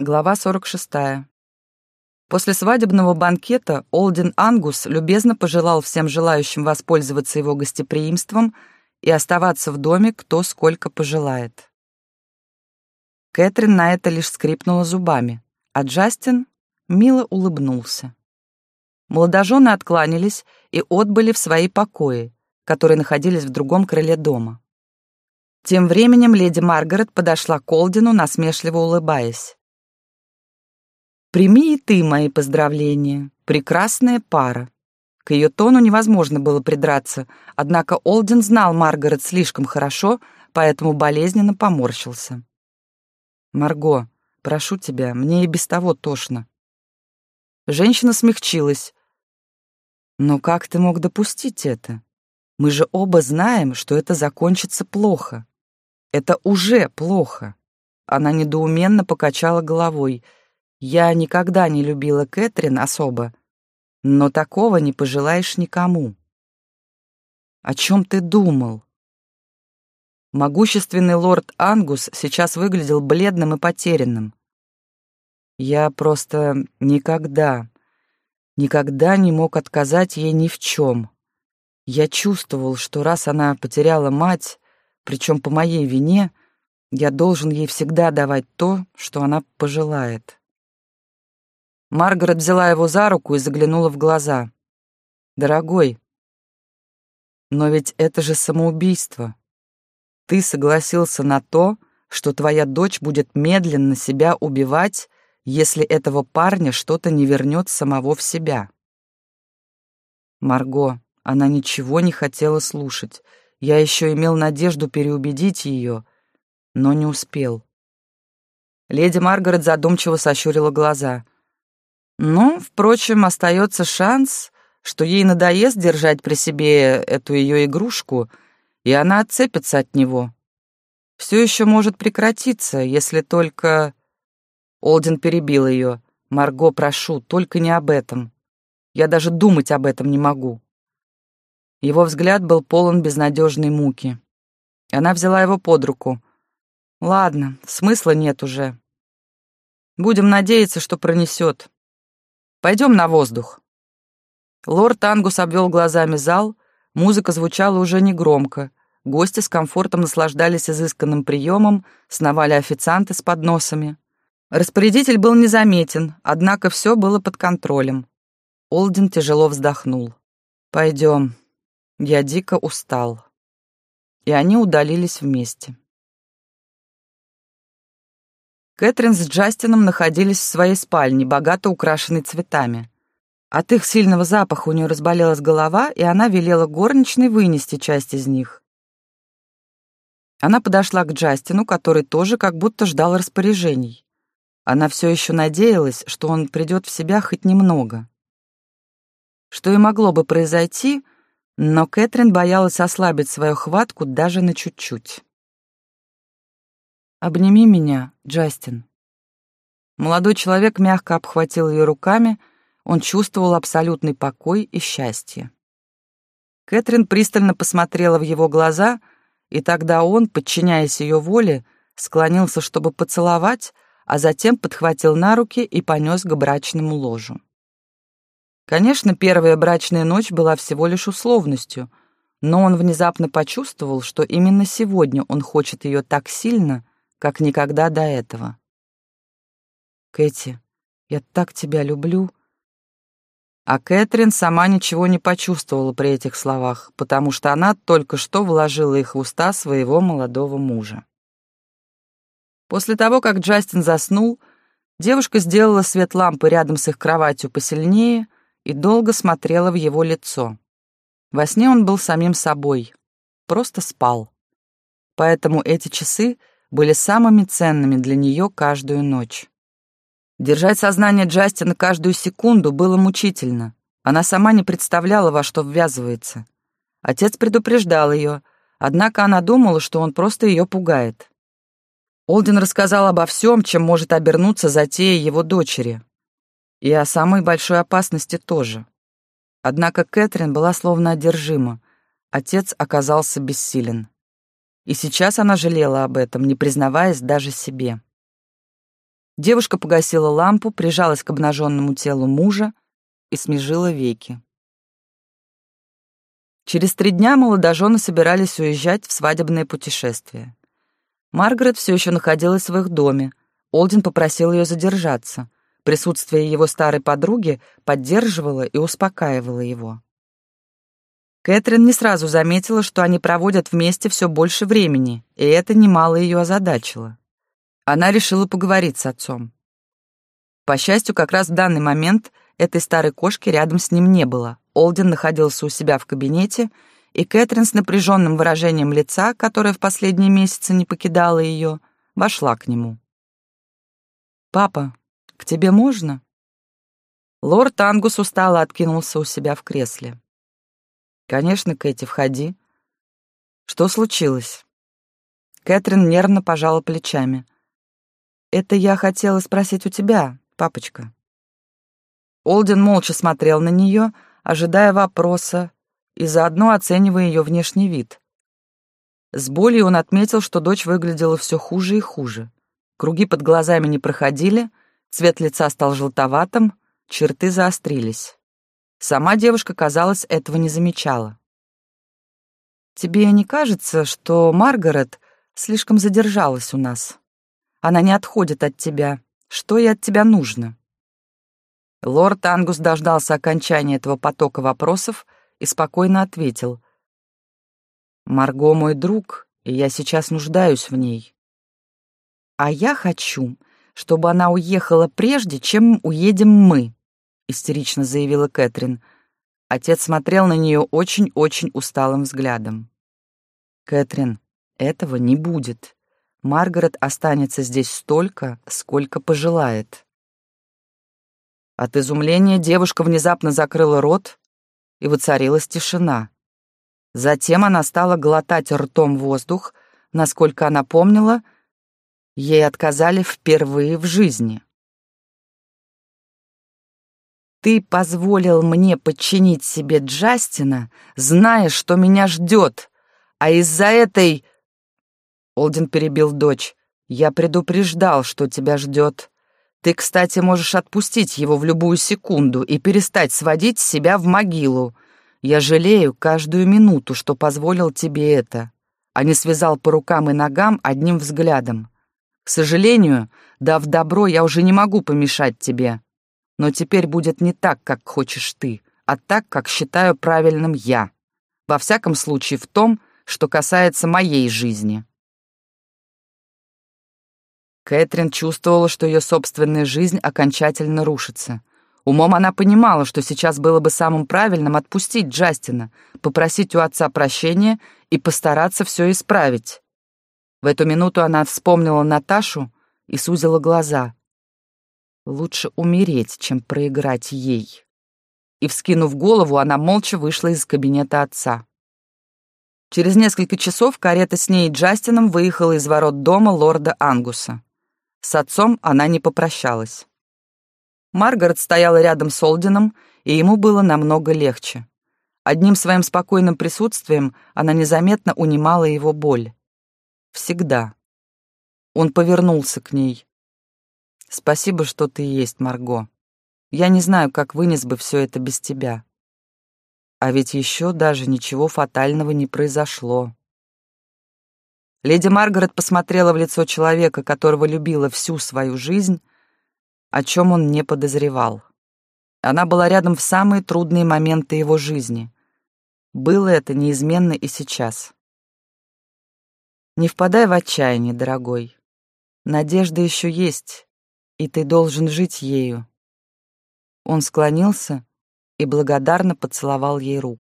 Глава 46. После свадебного банкета Олдин Ангус любезно пожелал всем желающим воспользоваться его гостеприимством и оставаться в доме кто сколько пожелает. Кэтрин на это лишь скрипнула зубами, а Джастин мило улыбнулся. Молодожены откланялись и отбыли в свои покои, которые находились в другом крыле дома. Тем временем леди Маргарет подошла к Олдину, насмешливо улыбаясь. «Прими и ты мои поздравления. Прекрасная пара». К ее тону невозможно было придраться, однако Олдин знал Маргарет слишком хорошо, поэтому болезненно поморщился. «Марго, прошу тебя, мне и без того тошно». Женщина смягчилась. «Но как ты мог допустить это? Мы же оба знаем, что это закончится плохо. Это уже плохо. Она недоуменно покачала головой. Я никогда не любила Кэтрин особо, но такого не пожелаешь никому. О чем ты думал? Могущественный лорд Ангус сейчас выглядел бледным и потерянным. Я просто никогда, никогда не мог отказать ей ни в чем. Я чувствовал, что раз она потеряла мать, причем по моей вине, я должен ей всегда давать то, что она пожелает. Маргарет взяла его за руку и заглянула в глаза. «Дорогой, но ведь это же самоубийство. Ты согласился на то, что твоя дочь будет медленно себя убивать, если этого парня что-то не вернет самого в себя». Марго, она ничего не хотела слушать. Я еще имел надежду переубедить ее, но не успел. Леди Маргарет задумчиво сощурила глаза. «Ну, впрочем, остается шанс, что ей надоест держать при себе эту ее игрушку, и она отцепится от него. Все еще может прекратиться, если только...» Олдин перебил ее. «Марго, прошу, только не об этом. Я даже думать об этом не могу». Его взгляд был полон безнадежной муки. Она взяла его под руку. «Ладно, смысла нет уже. Будем надеяться, что пронесет. Пойдем на воздух». Лорд Ангус обвел глазами зал, музыка звучала уже негромко, гости с комфортом наслаждались изысканным приемом, сновали официанты с подносами. Распорядитель был незаметен, однако все было под контролем. Олдин тяжело вздохнул. «Пойдем, я дико устал. И они удалились вместе. Кэтрин с Джастином находились в своей спальне, богато украшенной цветами. От их сильного запаха у нее разболелась голова, и она велела горничной вынести часть из них. Она подошла к Джастину, который тоже как будто ждал распоряжений. Она все еще надеялась, что он придет в себя хоть немного. Что и могло бы произойти — но Кэтрин боялась ослабить свою хватку даже на чуть-чуть. «Обними меня, Джастин». Молодой человек мягко обхватил ее руками, он чувствовал абсолютный покой и счастье. Кэтрин пристально посмотрела в его глаза, и тогда он, подчиняясь ее воле, склонился, чтобы поцеловать, а затем подхватил на руки и понес к брачному ложу. Конечно, первая брачная ночь была всего лишь условностью, но он внезапно почувствовал, что именно сегодня он хочет ее так сильно, как никогда до этого. «Кэти, я так тебя люблю», а Кэтрин сама ничего не почувствовала при этих словах, потому что она только что вложила их в уста своего молодого мужа. После того, как Джастин заснул, девушка сделала свет лампы рядом с их кроватью посильнее — и долго смотрела в его лицо. Во сне он был самим собой, просто спал. Поэтому эти часы были самыми ценными для нее каждую ночь. Держать сознание Джастина каждую секунду было мучительно. Она сама не представляла, во что ввязывается. Отец предупреждал ее, однако она думала, что он просто ее пугает. Олдин рассказал обо всем, чем может обернуться затея его дочери, и о самой большой опасности тоже. Однако Кэтрин была словно одержима. Отец оказался бессилен. И сейчас она жалела об этом, не признаваясь даже себе. Девушка погасила лампу, прижалась к обнаженному телу мужа и смежила веки. Через три дня молодожены собирались уезжать в свадебное путешествие. Маргарет все еще находилась в их доме. Олдин попросил ее задержаться. Присутствие его старой подруги поддерживало и успокаивало его. Кэтрин не сразу заметила, что они проводят вместе все больше времени, и это немало ее озадачило. Она решила поговорить с отцом. По счастью, как раз в данный момент этой старой кошки рядом с ним не было. Олден находился у себя в кабинете, и Кэтрин с напряженным выражением лица, которое в последние месяцы не покидало ее, вошла к нему. «Папа, к тебе можно?» Лорд Ангус устало откинулся у себя в кресле. «Конечно, Кэти, входи. Что случилось?» Кэтрин нервно пожала плечами. «Это я хотела спросить у тебя, папочка». Олден молча смотрел на нее, ожидая вопроса и заодно оценивая ее внешний вид. С болью он отметил, что дочь выглядела все хуже и хуже. Круги под глазами не проходили, цвет лица стал желтоватым, черты заострились. Сама девушка, казалось, этого не замечала. «Тебе не кажется, что Маргарет слишком задержалась у нас? Она не отходит от тебя. Что ей от тебя нужно?» Лорд Ангус дождался окончания этого потока вопросов и спокойно ответил. «Марго мой друг, и я сейчас нуждаюсь в ней. А я хочу, чтобы она уехала прежде, чем уедем мы», истерично заявила Кэтрин. Отец смотрел на нее очень-очень усталым взглядом. «Кэтрин, этого не будет. Маргарет останется здесь столько, сколько пожелает». От изумления девушка внезапно закрыла рот, и воцарилась тишина. Затем она стала глотать ртом воздух, насколько она помнила, ей отказали впервые в жизни. Ты позволил мне подчинить себе Джастина, зная, что меня ждет, а из-за этой...» Олдин перебил дочь. «Я предупреждал, что тебя ждет. Ты, кстати, можешь отпустить его в любую секунду и перестать сводить себя в могилу. Я жалею каждую минуту, что позволил тебе это, а не связал по рукам и ногам одним взглядом. К сожалению, дав добро, я уже не могу помешать тебе. Но теперь будет не так, как хочешь ты, а так, как считаю правильным я. Во всяком случае в том, что касается моей жизни. Кэтрин чувствовала, что ее собственная жизнь окончательно рушится. Умом она понимала, что сейчас было бы самым правильным отпустить Джастина, попросить у отца прощения и постараться все исправить. В эту минуту она вспомнила Наташу и сузила глаза. Лучше умереть, чем проиграть ей. И, вскинув голову, она молча вышла из кабинета отца. Через несколько часов карета с ней и Джастином выехала из ворот дома лорда Ангуса. С отцом она не попрощалась. Маргарет стояла рядом с Олдином, и ему было намного легче. Одним своим спокойным присутствием она незаметно унимала его боль. Всегда. Он повернулся к ней. Спасибо, что ты есть, Марго. Я не знаю, как вынес бы все это без тебя. А ведь еще даже ничего фатального не произошло. Леди Маргарет посмотрела в лицо человека, которого любила всю свою жизнь, о чем он не подозревал. Она была рядом в самые трудные моменты его жизни. Было это неизменно и сейчас. Не впадай в отчаяние, дорогой. Надежда еще есть, и ты должен жить ею». Он склонился и благодарно поцеловал ей руку.